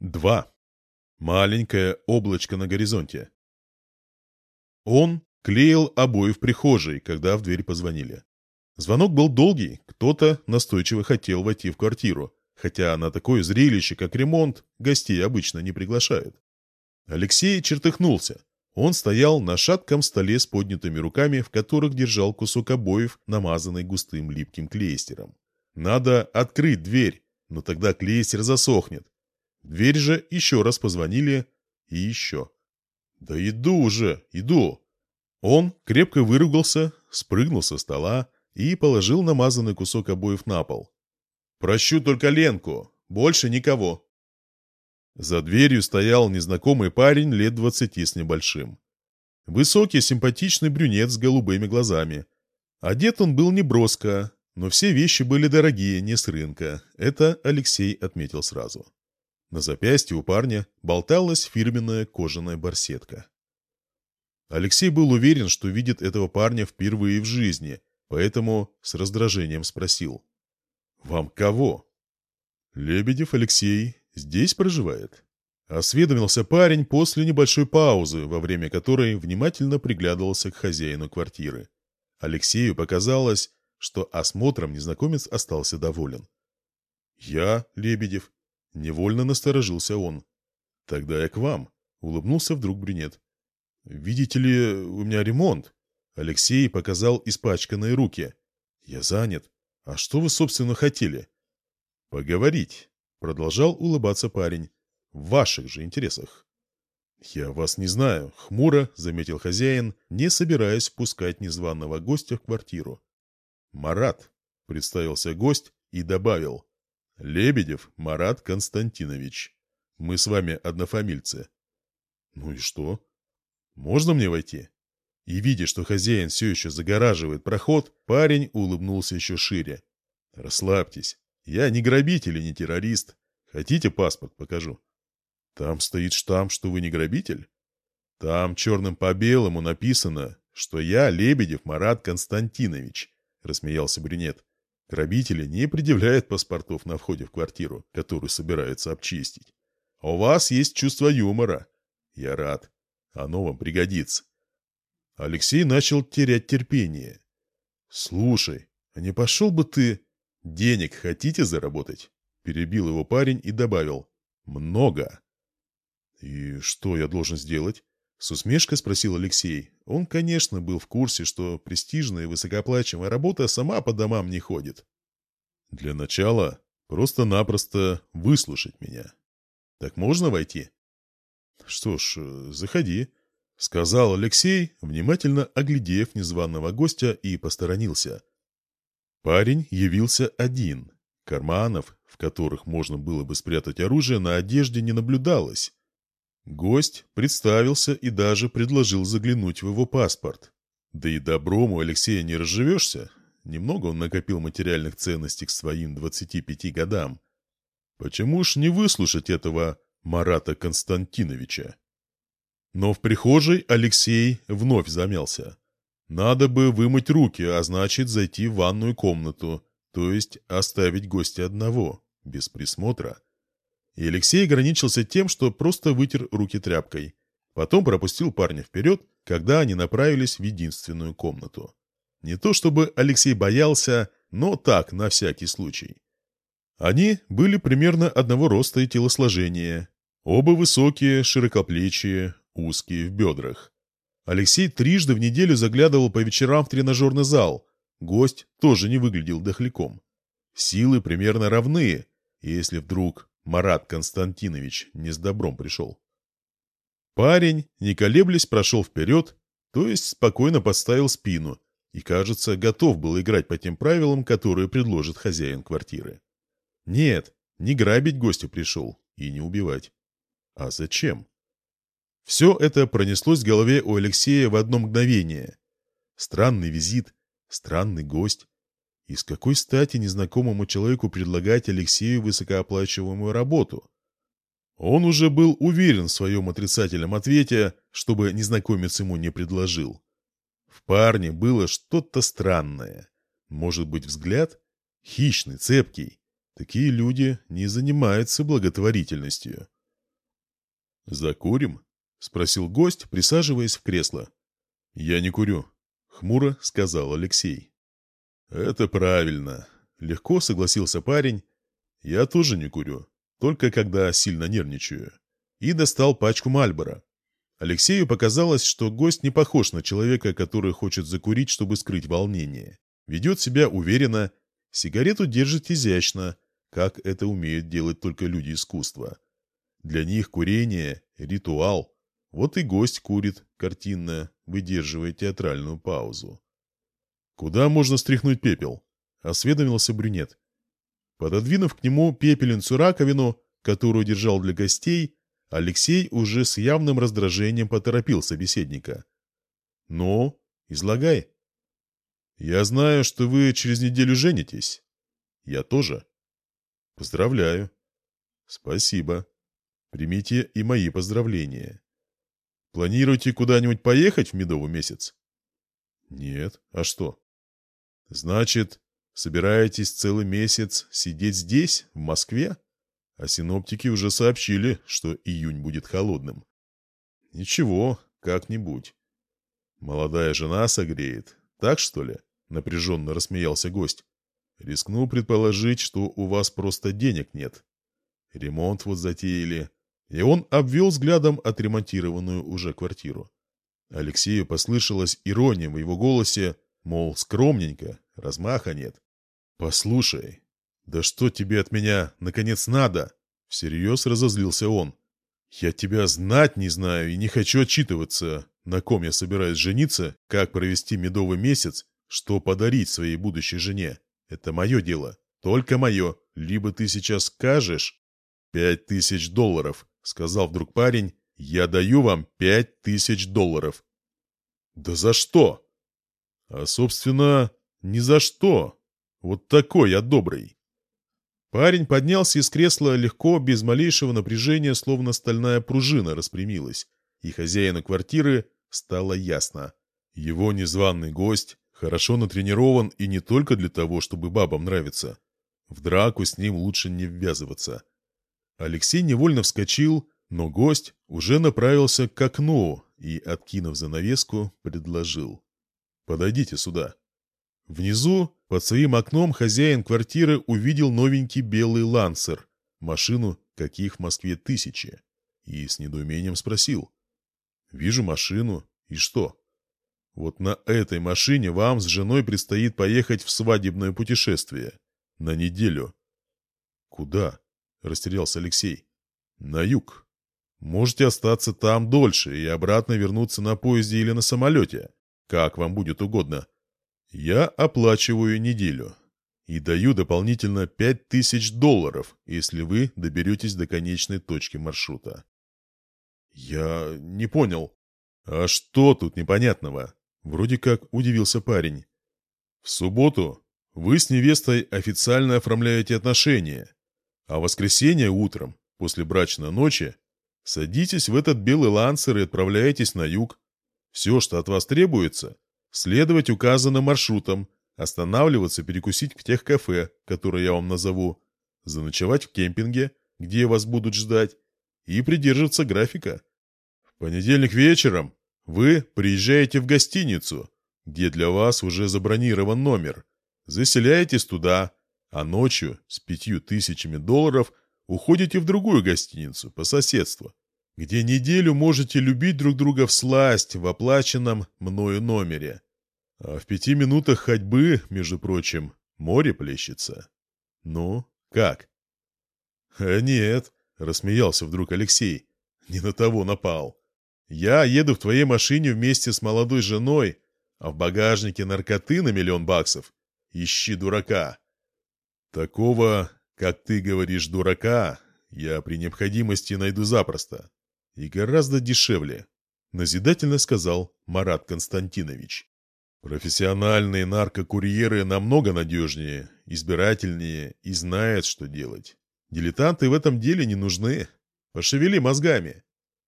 2. Маленькое облачко на горизонте. Он клеил обои в прихожей, когда в дверь позвонили. Звонок был долгий, кто-то настойчиво хотел войти в квартиру, хотя на такое зрелище, как ремонт, гостей обычно не приглашают. Алексей чертыхнулся. Он стоял на шатком столе с поднятыми руками, в которых держал кусок обоев, намазанный густым липким клейстером. Надо открыть дверь, но тогда клейстер засохнет. Дверь же еще раз позвонили и еще. «Да иду уже, иду!» Он крепко выругался, спрыгнул со стола и положил намазанный кусок обоев на пол. «Прощу только Ленку, больше никого!» За дверью стоял незнакомый парень лет двадцати с небольшим. Высокий, симпатичный брюнет с голубыми глазами. Одет он был неброско, но все вещи были дорогие, не с рынка. Это Алексей отметил сразу. На запястье у парня болталась фирменная кожаная барсетка. Алексей был уверен, что видит этого парня впервые в жизни, поэтому с раздражением спросил. «Вам кого?» «Лебедев Алексей здесь проживает?» Осведомился парень после небольшой паузы, во время которой внимательно приглядывался к хозяину квартиры. Алексею показалось, что осмотром незнакомец остался доволен. «Я, Лебедев?» Невольно насторожился он. «Тогда я к вам», — улыбнулся вдруг брюнет. «Видите ли, у меня ремонт». Алексей показал испачканные руки. «Я занят. А что вы, собственно, хотели?» «Поговорить», Продолжал улыбаться парень. «В ваших же интересах». «Я вас не знаю», — хмуро заметил хозяин, не собираясь впускать незваного гостя в квартиру. «Марат», — представился гость и добавил. «Лебедев Марат Константинович. Мы с вами однофамильцы». «Ну и что? Можно мне войти?» И, видя, что хозяин все еще загораживает проход, парень улыбнулся еще шире. «Расслабьтесь. Я не грабитель и не террорист. Хотите паспорт покажу? Там стоит штамп, что вы не грабитель? Там черным по белому написано, что я Лебедев Марат Константинович, рассмеялся брюнет. Грабители не предъявляют паспортов на входе в квартиру, которую собираются обчистить. А у вас есть чувство юмора. Я рад. Оно вам пригодится. Алексей начал терять терпение. «Слушай, а не пошел бы ты...» «Денег хотите заработать?» Перебил его парень и добавил. «Много». «И что я должен сделать?» С усмешкой спросил Алексей. Он, конечно, был в курсе, что престижная и высокооплачиваемая работа сама по домам не ходит. «Для начала просто-напросто выслушать меня. Так можно войти?» «Что ж, заходи», — сказал Алексей, внимательно оглядев незваного гостя и посторонился. Парень явился один. Карманов, в которых можно было бы спрятать оружие, на одежде не наблюдалось. Гость представился и даже предложил заглянуть в его паспорт. Да и добром у Алексея не разживешься. Немного он накопил материальных ценностей к своим 25 годам. Почему ж не выслушать этого Марата Константиновича? Но в прихожей Алексей вновь замялся. Надо бы вымыть руки, а значит зайти в ванную комнату, то есть оставить гостя одного, без присмотра. И Алексей ограничился тем, что просто вытер руки тряпкой. Потом пропустил парня вперед, когда они направились в единственную комнату. Не то чтобы Алексей боялся, но так, на всякий случай. Они были примерно одного роста и телосложения. Оба высокие, широкоплечие, узкие в бедрах. Алексей трижды в неделю заглядывал по вечерам в тренажерный зал. Гость тоже не выглядел дохляком. Силы примерно равны, если вдруг Марат Константинович не с добром пришел. Парень, не колеблясь, прошел вперед, то есть спокойно подставил спину и, кажется, готов был играть по тем правилам, которые предложит хозяин квартиры. Нет, не грабить гостя пришел и не убивать. А зачем? Все это пронеслось в голове у Алексея в одно мгновение. Странный визит, странный гость. И с какой стати незнакомому человеку предлагать Алексею высокооплачиваемую работу? Он уже был уверен в своем отрицательном ответе, чтобы незнакомец ему не предложил. В парне было что-то странное. Может быть, взгляд? Хищный, цепкий. Такие люди не занимаются благотворительностью. «Закурим?» — спросил гость, присаживаясь в кресло. «Я не курю», — хмуро сказал Алексей. «Это правильно», — легко согласился парень. «Я тоже не курю, только когда сильно нервничаю». И достал пачку Мальбора. Алексею показалось, что гость не похож на человека, который хочет закурить, чтобы скрыть волнение. Ведет себя уверенно, сигарету держит изящно, как это умеют делать только люди искусства. Для них курение – ритуал. Вот и гость курит, картинно, выдерживая театральную паузу. «Куда можно стряхнуть пепел?» – осведомился брюнет. Пододвинув к нему пепельницу-раковину, которую держал для гостей, Алексей уже с явным раздражением поторопил собеседника. «Ну, излагай». «Я знаю, что вы через неделю женитесь». «Я тоже». «Поздравляю». «Спасибо. Примите и мои поздравления. Планируете куда-нибудь поехать в медовый месяц?» «Нет. А что?» «Значит, собираетесь целый месяц сидеть здесь, в Москве?» А синоптики уже сообщили, что июнь будет холодным. Ничего, как-нибудь. Молодая жена согреет. Так, что ли? Напряженно рассмеялся гость. Рискну предположить, что у вас просто денег нет. Ремонт вот затеяли. И он обвел взглядом отремонтированную уже квартиру. Алексею послышалась ирония в его голосе, мол, скромненько, размаха нет. «Послушай, «Да что тебе от меня, наконец, надо?» Всерьез разозлился он. «Я тебя знать не знаю и не хочу отчитываться, на ком я собираюсь жениться, как провести медовый месяц, что подарить своей будущей жене. Это мое дело, только мое. Либо ты сейчас скажешь...» «Пять тысяч долларов», — сказал вдруг парень. «Я даю вам пять тысяч долларов». «Да за что?» «А, собственно, ни за что. Вот такой я добрый». Парень поднялся из кресла легко, без малейшего напряжения, словно стальная пружина распрямилась, и хозяину квартиры стало ясно. Его незваный гость хорошо натренирован и не только для того, чтобы бабам нравиться. В драку с ним лучше не ввязываться. Алексей невольно вскочил, но гость уже направился к окну и, откинув занавеску, предложил. «Подойдите сюда». Внизу, под своим окном, хозяин квартиры увидел новенький белый лансер, машину, каких в Москве тысячи, и с недоумением спросил. «Вижу машину. И что?» «Вот на этой машине вам с женой предстоит поехать в свадебное путешествие. На неделю». «Куда?» – растерялся Алексей. «На юг. Можете остаться там дольше и обратно вернуться на поезде или на самолете. Как вам будет угодно». Я оплачиваю неделю и даю дополнительно 5000 долларов, если вы доберетесь до конечной точки маршрута. Я не понял. А что тут непонятного? Вроде как удивился парень. В субботу вы с невестой официально оформляете отношения, а в воскресенье утром, после брачной ночи, садитесь в этот белый лансер и отправляетесь на юг. Все, что от вас требуется, Следовать указанным маршрутам, останавливаться перекусить в тех кафе, которые я вам назову, заночевать в кемпинге, где вас будут ждать, и придерживаться графика. В понедельник вечером вы приезжаете в гостиницу, где для вас уже забронирован номер, заселяетесь туда, а ночью с пятью тысячами долларов уходите в другую гостиницу по соседству, где неделю можете любить друг друга в сласть в оплаченном мною номере. А в пяти минутах ходьбы, между прочим, море плещется. Ну, как? А нет, рассмеялся вдруг Алексей. Не на того напал. Я еду в твоей машине вместе с молодой женой, а в багажнике наркоты на миллион баксов. Ищи дурака. Такого, как ты говоришь, дурака, я при необходимости найду запросто. И гораздо дешевле, назидательно сказал Марат Константинович. Профессиональные наркокурьеры намного надежнее, избирательнее и знают, что делать. Дилетанты в этом деле не нужны. Пошевели мозгами.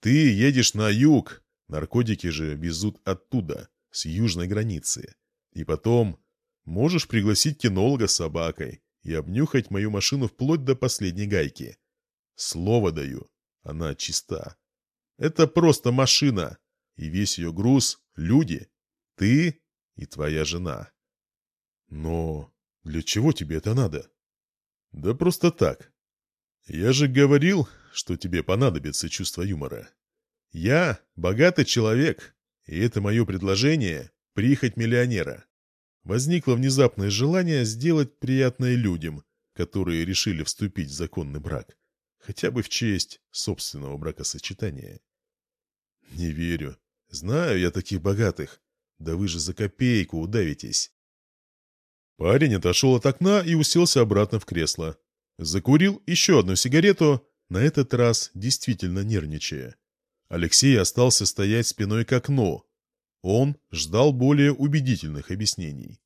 Ты едешь на юг, наркотики же везут оттуда, с южной границы. И потом можешь пригласить кинолога с собакой и обнюхать мою машину вплоть до последней гайки. Слово даю, она чиста. Это просто машина. И весь ее груз — люди. Ты и твоя жена. Но для чего тебе это надо? Да просто так. Я же говорил, что тебе понадобится чувство юмора. Я богатый человек, и это мое предложение — прихоть миллионера. Возникло внезапное желание сделать приятное людям, которые решили вступить в законный брак, хотя бы в честь собственного бракосочетания. Не верю. Знаю я таких богатых. Да вы же за копейку удавитесь. Парень отошел от окна и уселся обратно в кресло. Закурил еще одну сигарету, на этот раз действительно нервничая. Алексей остался стоять спиной к окну. Он ждал более убедительных объяснений.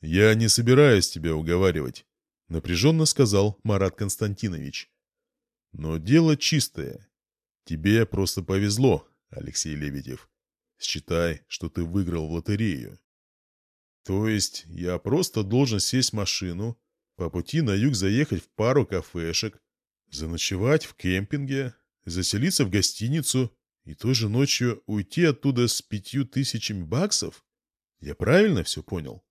«Я не собираюсь тебя уговаривать», — напряженно сказал Марат Константинович. «Но дело чистое. Тебе просто повезло, Алексей Лебедев. Считай, что ты выиграл в лотерею. То есть я просто должен сесть в машину, по пути на юг заехать в пару кафешек, заночевать в кемпинге, заселиться в гостиницу и той же ночью уйти оттуда с пятью тысячами баксов? Я правильно все понял?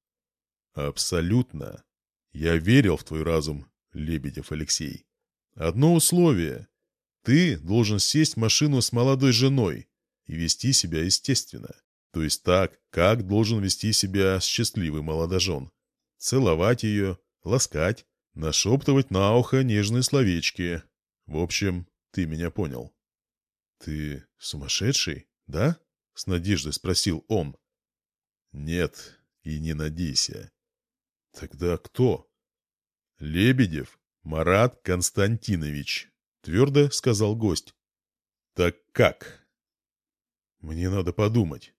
Абсолютно. Я верил в твой разум, Лебедев Алексей. Одно условие. Ты должен сесть в машину с молодой женой и вести себя естественно. То есть так, как должен вести себя счастливый молодожен. Целовать ее, ласкать, нашептывать на ухо нежные словечки. В общем, ты меня понял. «Ты сумасшедший, да?» — с надеждой спросил он. «Нет, и не надейся». «Тогда кто?» «Лебедев Марат Константинович», — твердо сказал гость. «Так как?» «Мне надо подумать».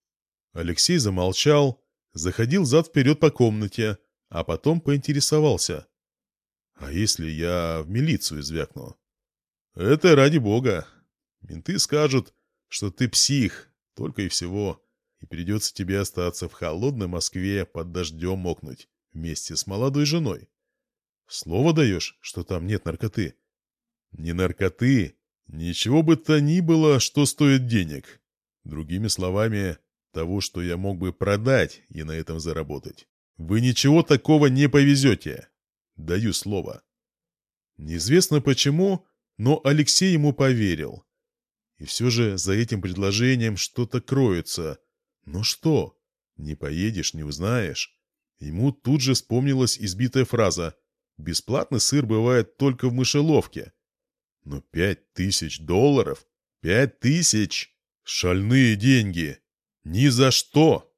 Алексей замолчал, заходил зад-вперед по комнате, а потом поинтересовался. «А если я в милицию звякну?» «Это ради бога. Менты скажут, что ты псих, только и всего, и придется тебе остаться в холодной Москве под дождем мокнуть вместе с молодой женой. Слово даешь, что там нет наркоты?» «Не наркоты, ничего бы то ни было, что стоит денег. Другими словами, того, что я мог бы продать и на этом заработать. Вы ничего такого не повезете. Даю слово. Неизвестно почему, но Алексей ему поверил. И все же за этим предложением что-то кроется. Но что? Не поедешь, не узнаешь. Ему тут же вспомнилась избитая фраза «Бесплатный сыр бывает только в мышеловке». Но пять тысяч долларов? Пять тысяч? Шальные деньги! Ни за что!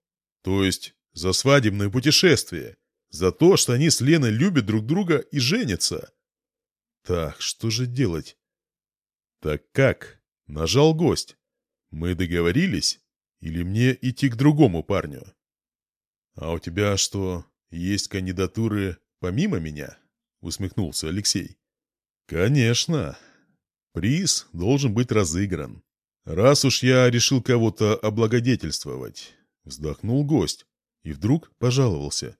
То есть за свадебное путешествие. За то, что они с Леной любят друг друга и женятся. Так, что же делать? Так как? Нажал гость. Мы договорились? Или мне идти к другому парню? А у тебя что, есть кандидатуры помимо меня? Усмехнулся Алексей. Конечно. Приз должен быть разыгран. Раз уж я решил кого-то облагодетельствовать, вздохнул гость и вдруг пожаловался.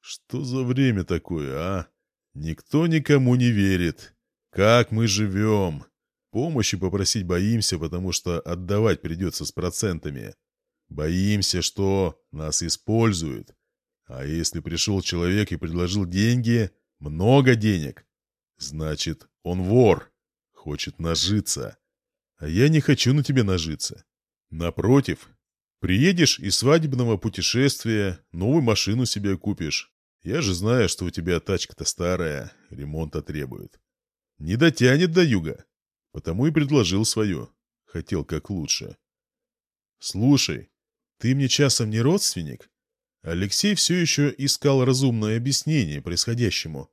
Что за время такое, а? Никто никому не верит. Как мы живем? Помощи попросить боимся, потому что отдавать придется с процентами. Боимся, что нас используют. А если пришел человек и предложил деньги, много денег, значит, он вор, хочет нажиться. А я не хочу на тебе нажиться. Напротив, приедешь из свадебного путешествия, новую машину себе купишь. Я же знаю, что у тебя тачка-то старая, ремонта требует. Не дотянет до юга. Потому и предложил свое. Хотел как лучше. Слушай, ты мне часом не родственник? Алексей все еще искал разумное объяснение происходящему.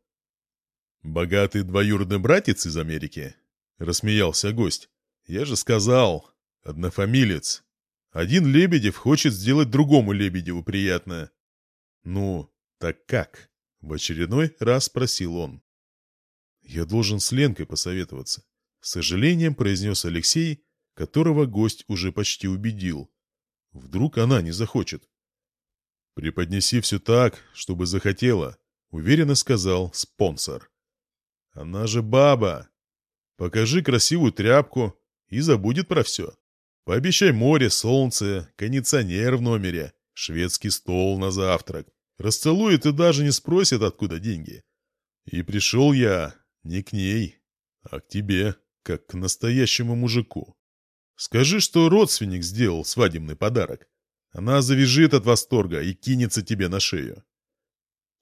«Богатый двоюродный братец из Америки?» — рассмеялся гость. Я же сказал, однофамилец. Один Лебедев хочет сделать другому Лебедеву приятно. Ну, так как? В очередной раз спросил он. Я должен с Ленкой посоветоваться. С сожалением произнес Алексей, которого гость уже почти убедил. Вдруг она не захочет. «Преподнеси все так, чтобы захотела», — уверенно сказал спонсор. «Она же баба. Покажи красивую тряпку, и забудет про все. Пообещай море, солнце, кондиционер в номере, шведский стол на завтрак. Расцелует и даже не спросит, откуда деньги. И пришел я не к ней, а к тебе, как к настоящему мужику. Скажи, что родственник сделал свадебный подарок. Она завяжет от восторга и кинется тебе на шею.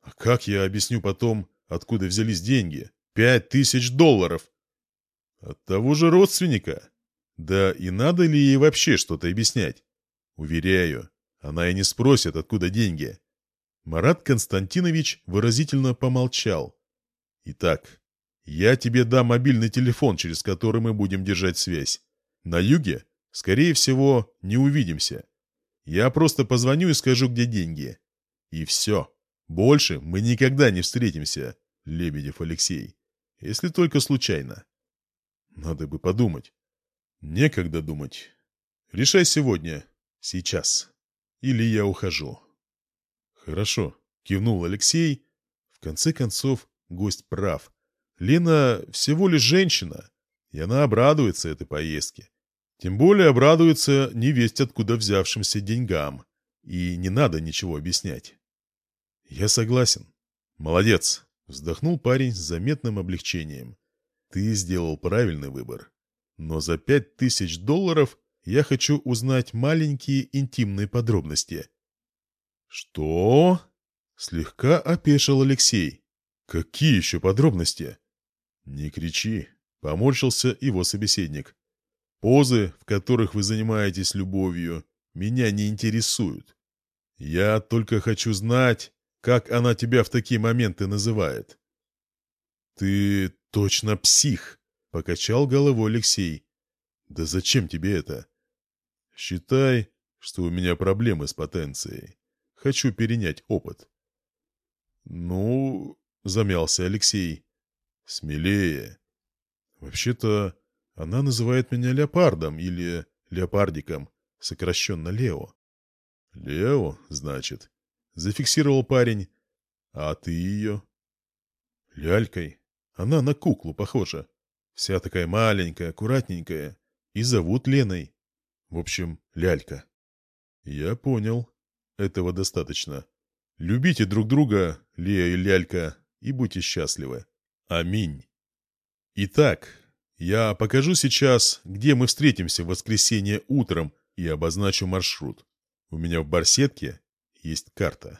А как я объясню потом, откуда взялись деньги? Пять тысяч долларов. От того же родственника. Да и надо ли ей вообще что-то объяснять? Уверяю, она и не спросит, откуда деньги. Марат Константинович выразительно помолчал. Итак, я тебе дам мобильный телефон, через который мы будем держать связь. На юге, скорее всего, не увидимся. Я просто позвоню и скажу, где деньги. И все. Больше мы никогда не встретимся, Лебедев Алексей. Если только случайно. Надо бы подумать. Некогда думать. Решай сегодня. Сейчас. Или я ухожу. Хорошо, кивнул Алексей. В конце концов, гость прав. Лена всего лишь женщина, и она обрадуется этой поездке. Тем более обрадуется невесть откуда взявшимся деньгам. И не надо ничего объяснять. Я согласен. Молодец, вздохнул парень с заметным облегчением. Ты сделал правильный выбор. Но за пять тысяч долларов я хочу узнать маленькие интимные подробности. Что? Слегка опешил Алексей. Какие еще подробности? Не кричи, поморщился его собеседник. Позы, в которых вы занимаетесь любовью, меня не интересуют. Я только хочу знать, как она тебя в такие моменты называет. Ты точно псих, покачал головой Алексей. Да зачем тебе это? Считай, что у меня проблемы с потенцией. Хочу перенять опыт. Ну, замялся Алексей. Смелее. Вообще-то, она называет меня леопардом или леопардиком, сокращенно Лео. Лео, значит, зафиксировал парень. А ты ее? Лялькой. Она на куклу похожа. Вся такая маленькая, аккуратненькая. И зовут Леной. В общем, лялька. Я понял. Этого достаточно. Любите друг друга, Лея и лялька, и будьте счастливы. Аминь. Итак, я покажу сейчас, где мы встретимся в воскресенье утром и обозначу маршрут. У меня в барсетке есть карта.